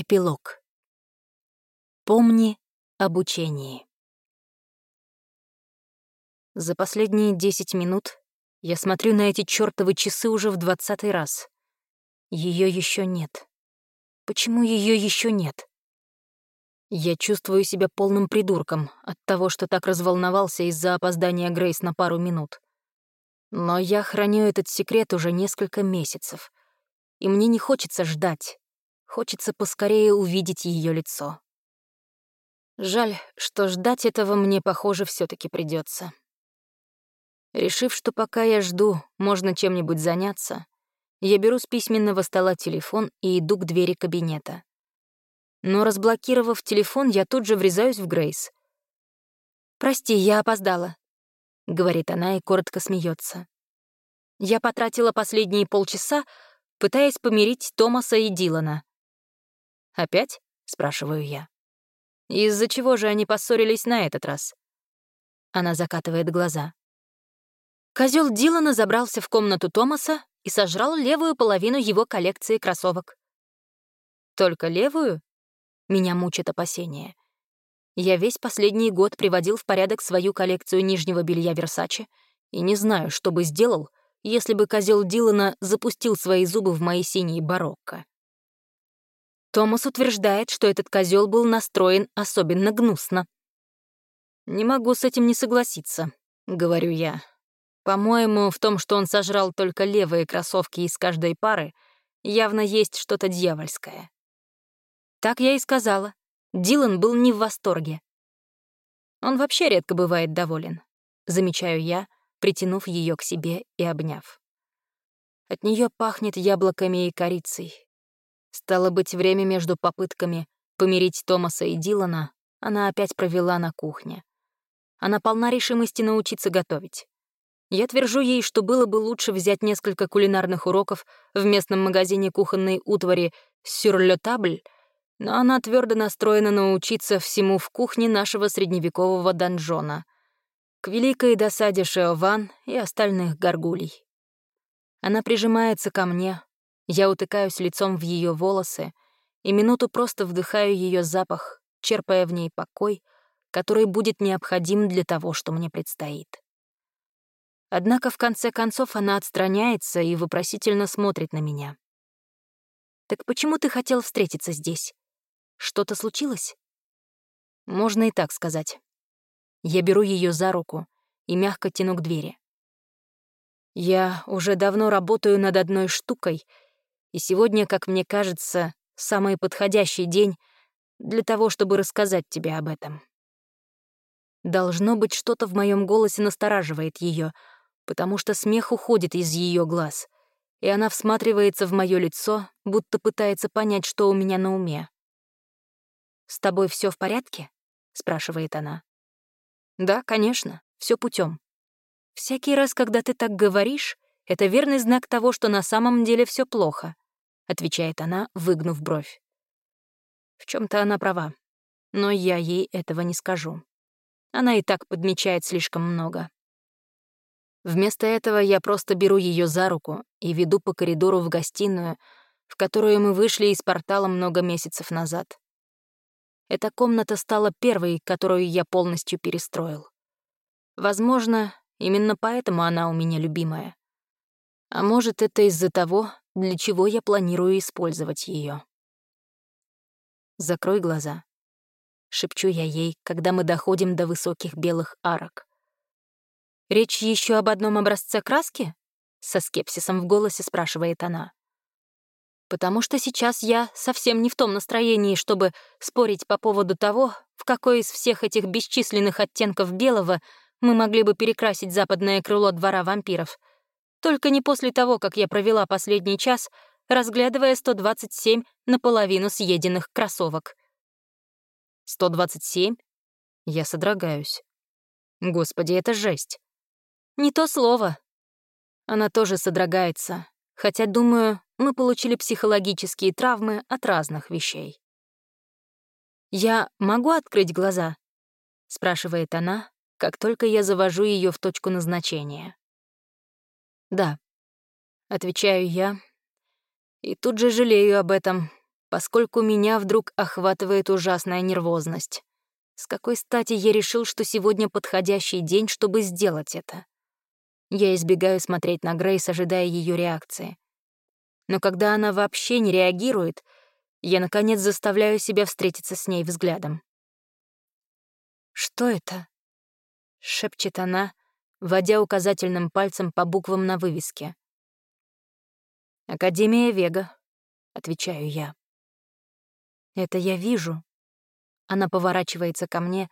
Эпилог. Помни об учении. За последние десять минут я смотрю на эти чёртовы часы уже в двадцатый раз. Ее еще нет. Почему ее еще нет? Я чувствую себя полным придурком от того, что так разволновался из-за опоздания Грейс на пару минут. Но я храню этот секрет уже несколько месяцев, и мне не хочется ждать, Хочется поскорее увидеть ее лицо. Жаль, что ждать этого мне, похоже, все таки придется. Решив, что пока я жду, можно чем-нибудь заняться, я беру с письменного стола телефон и иду к двери кабинета. Но разблокировав телефон, я тут же врезаюсь в Грейс. «Прости, я опоздала», — говорит она и коротко смеется. Я потратила последние полчаса, пытаясь помирить Томаса и Дилана. «Опять?» — спрашиваю я. «Из-за чего же они поссорились на этот раз?» Она закатывает глаза. Козел Дилана забрался в комнату Томаса и сожрал левую половину его коллекции кроссовок. «Только левую?» Меня мучит опасение. Я весь последний год приводил в порядок свою коллекцию нижнего белья Версаче и не знаю, что бы сделал, если бы козел Дилана запустил свои зубы в мои синие барокко. Томас утверждает, что этот козел был настроен особенно гнусно. «Не могу с этим не согласиться», — говорю я. «По-моему, в том, что он сожрал только левые кроссовки из каждой пары, явно есть что-то дьявольское». Так я и сказала. Дилан был не в восторге. Он вообще редко бывает доволен, замечаю я, притянув ее к себе и обняв. От нее пахнет яблоками и корицей, Стало быть, время между попытками помирить Томаса и Дилана она опять провела на кухне. Она полна решимости научиться готовить. Я твержу ей, что было бы лучше взять несколько кулинарных уроков в местном магазине кухонной утвари «Сюрлетабль», но она твердо настроена научиться всему в кухне нашего средневекового донжона, к великой досаде Шеован и остальных горгулей. Она прижимается ко мне, я утыкаюсь лицом в ее волосы и минуту просто вдыхаю ее запах, черпая в ней покой, который будет необходим для того, что мне предстоит. Однако в конце концов она отстраняется и вопросительно смотрит на меня. «Так почему ты хотел встретиться здесь? Что-то случилось?» Можно и так сказать. Я беру ее за руку и мягко тяну к двери. Я уже давно работаю над одной штукой — и сегодня, как мне кажется, самый подходящий день для того, чтобы рассказать тебе об этом. Должно быть, что-то в моем голосе настораживает ее, потому что смех уходит из ее глаз, и она всматривается в мое лицо, будто пытается понять, что у меня на уме. «С тобой все в порядке?» — спрашивает она. «Да, конечно, все путем. Всякий раз, когда ты так говоришь, это верный знак того, что на самом деле все плохо», — отвечает она, выгнув бровь. В чем то она права, но я ей этого не скажу. Она и так подмечает слишком много. Вместо этого я просто беру ее за руку и веду по коридору в гостиную, в которую мы вышли из портала много месяцев назад. Эта комната стала первой, которую я полностью перестроил. Возможно, именно поэтому она у меня любимая. А может, это из-за того, для чего я планирую использовать ее. «Закрой глаза», — шепчу я ей, когда мы доходим до высоких белых арок. «Речь еще об одном образце краски?» — со скепсисом в голосе спрашивает она. «Потому что сейчас я совсем не в том настроении, чтобы спорить по поводу того, в какой из всех этих бесчисленных оттенков белого мы могли бы перекрасить западное крыло двора вампиров — только не после того, как я провела последний час, разглядывая 127 наполовину съеденных кроссовок. 127? Я содрогаюсь. Господи, это жесть. Не то слово. Она тоже содрогается, хотя, думаю, мы получили психологические травмы от разных вещей. «Я могу открыть глаза?» — спрашивает она, как только я завожу ее в точку назначения. «Да», — отвечаю я, и тут же жалею об этом, поскольку меня вдруг охватывает ужасная нервозность. С какой стати я решил, что сегодня подходящий день, чтобы сделать это? Я избегаю смотреть на Грейс, ожидая ее реакции. Но когда она вообще не реагирует, я, наконец, заставляю себя встретиться с ней взглядом. «Что это?» — шепчет она, водя указательным пальцем по буквам на вывеске. «Академия Вега», — отвечаю я. «Это я вижу». Она поворачивается ко мне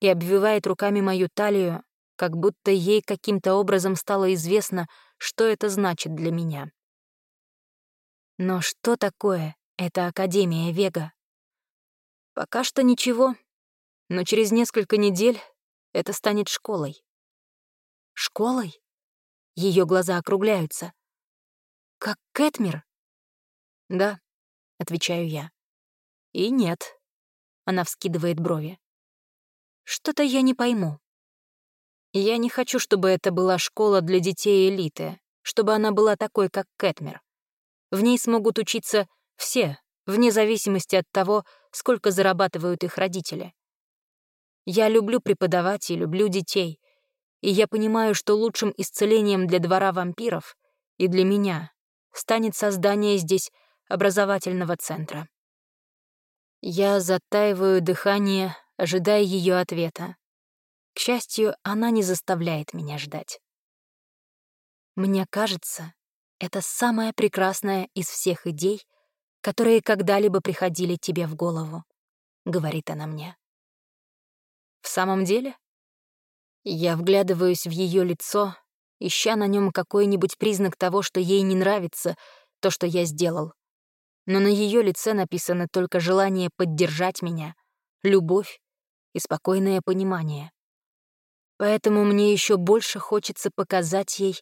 и обвивает руками мою талию, как будто ей каким-то образом стало известно, что это значит для меня. Но что такое эта Академия Вега? Пока что ничего, но через несколько недель это станет школой. Школой? Ее глаза округляются. Как Кэтмир? Да, отвечаю я. И нет. Она вскидывает брови. Что-то я не пойму. Я не хочу, чтобы это была школа для детей элиты, чтобы она была такой, как Кэтмер. В ней смогут учиться все, вне зависимости от того, сколько зарабатывают их родители. Я люблю преподавать и люблю детей, и я понимаю, что лучшим исцелением для двора вампиров и для меня станет создание здесь образовательного центра. Я затаиваю дыхание, ожидая ее ответа. К счастью, она не заставляет меня ждать. Мне кажется, это самая прекрасная из всех идей, которые когда-либо приходили тебе в голову, — говорит она мне. В самом деле? Я вглядываюсь в ее лицо, ища на нем какой-нибудь признак того, что ей не нравится то, что я сделал. Но на ее лице написано только желание поддержать меня, любовь и спокойное понимание. Поэтому мне еще больше хочется показать ей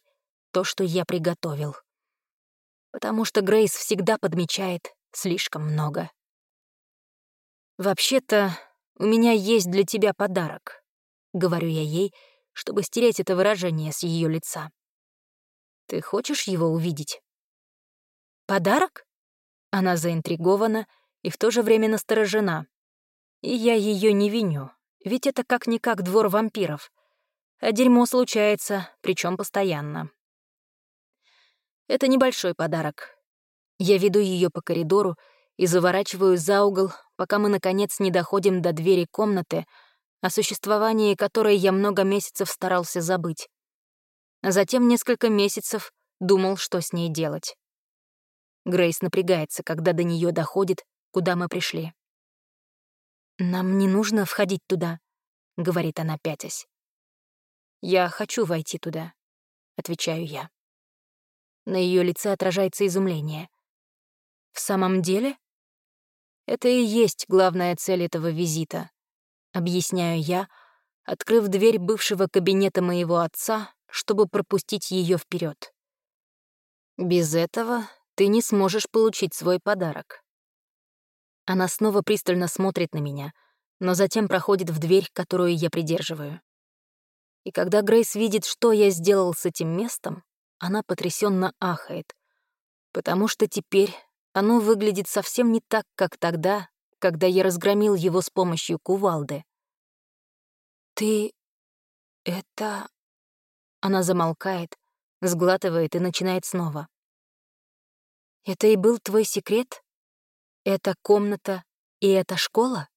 то, что я приготовил. Потому что Грейс всегда подмечает слишком много. «Вообще-то, у меня есть для тебя подарок», — говорю я ей, чтобы стереть это выражение с ее лица. «Ты хочешь его увидеть?» «Подарок?» Она заинтригована и в то же время насторожена. И я ее не виню, ведь это как-никак двор вампиров, а дерьмо случается, причем постоянно. Это небольшой подарок. Я веду ее по коридору и заворачиваю за угол, пока мы, наконец, не доходим до двери комнаты, о существовании которой я много месяцев старался забыть. А затем несколько месяцев думал, что с ней делать. Грейс напрягается, когда до нее доходит, куда мы пришли. «Нам не нужно входить туда», — говорит она, пятясь. «Я хочу войти туда», — отвечаю я. На ее лице отражается изумление. «В самом деле?» «Это и есть главная цель этого визита», — объясняю я, открыв дверь бывшего кабинета моего отца, чтобы пропустить ее вперед. «Без этого ты не сможешь получить свой подарок». Она снова пристально смотрит на меня, но затем проходит в дверь, которую я придерживаю. И когда Грейс видит, что я сделал с этим местом, она потрясенно ахает, потому что теперь оно выглядит совсем не так, как тогда, когда я разгромил его с помощью кувалды. «Ты... это...» Она замолкает, сглатывает и начинает снова. «Это и был твой секрет? Это комната и эта школа?»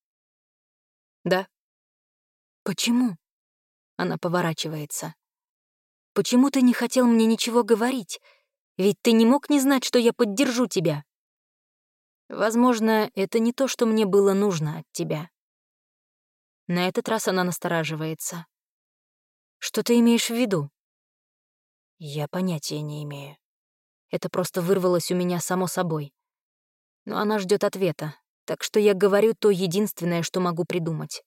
«Да». «Почему?» Она поворачивается. «Почему ты не хотел мне ничего говорить? Ведь ты не мог не знать, что я поддержу тебя». «Возможно, это не то, что мне было нужно от тебя». На этот раз она настораживается. «Что ты имеешь в виду?» Я понятия не имею. Это просто вырвалось у меня само собой. Но она ждет ответа, так что я говорю то единственное, что могу придумать.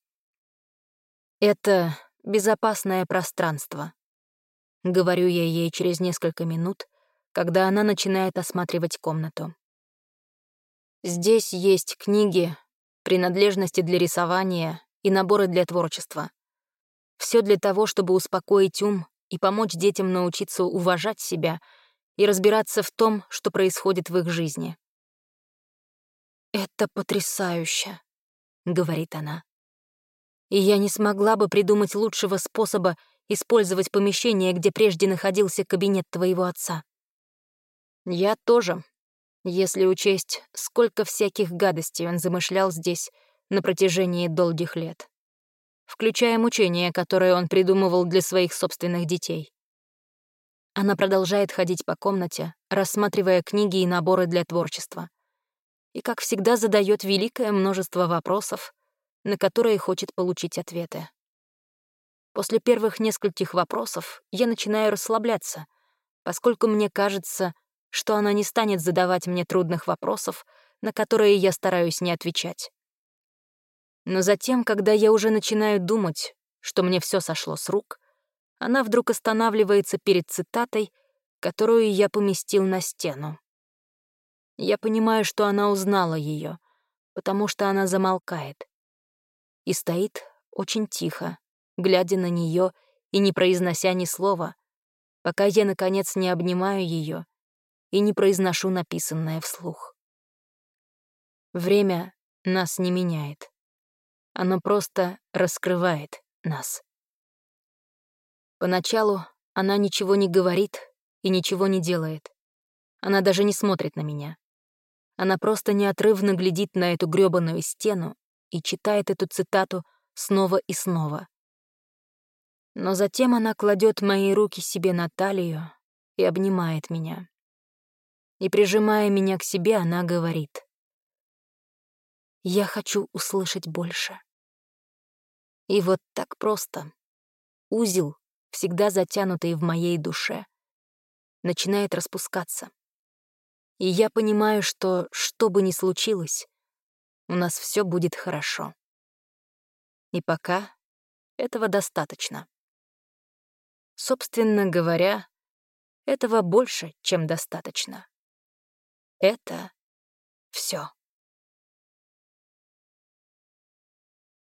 Это безопасное пространство. Говорю я ей через несколько минут, когда она начинает осматривать комнату. Здесь есть книги, принадлежности для рисования и наборы для творчества. Все для того, чтобы успокоить ум и помочь детям научиться уважать себя и разбираться в том, что происходит в их жизни. «Это потрясающе», — говорит она. «И я не смогла бы придумать лучшего способа использовать помещение, где прежде находился кабинет твоего отца». «Я тоже», если учесть, сколько всяких гадостей он замышлял здесь на протяжении долгих лет, включая мучения, которые он придумывал для своих собственных детей. Она продолжает ходить по комнате, рассматривая книги и наборы для творчества. И, как всегда, задает великое множество вопросов, на которые хочет получить ответы. После первых нескольких вопросов я начинаю расслабляться, поскольку мне кажется, что она не станет задавать мне трудных вопросов, на которые я стараюсь не отвечать. Но затем, когда я уже начинаю думать, что мне все сошло с рук, она вдруг останавливается перед цитатой, которую я поместил на стену. Я понимаю, что она узнала ее, потому что она замолкает и стоит очень тихо, глядя на нее и не произнося ни слова, пока я, наконец, не обнимаю ее и не произношу написанное вслух. Время нас не меняет. Оно просто раскрывает нас. Поначалу она ничего не говорит и ничего не делает. Она даже не смотрит на меня. Она просто неотрывно глядит на эту грёбаную стену и читает эту цитату снова и снова. Но затем она кладет мои руки себе на талию и обнимает меня. И, прижимая меня к себе, она говорит. «Я хочу услышать больше». И вот так просто. Узел всегда затянутый в моей душе, начинает распускаться. И я понимаю, что, что бы ни случилось, у нас все будет хорошо. И пока этого достаточно. Собственно говоря, этого больше, чем достаточно. Это все.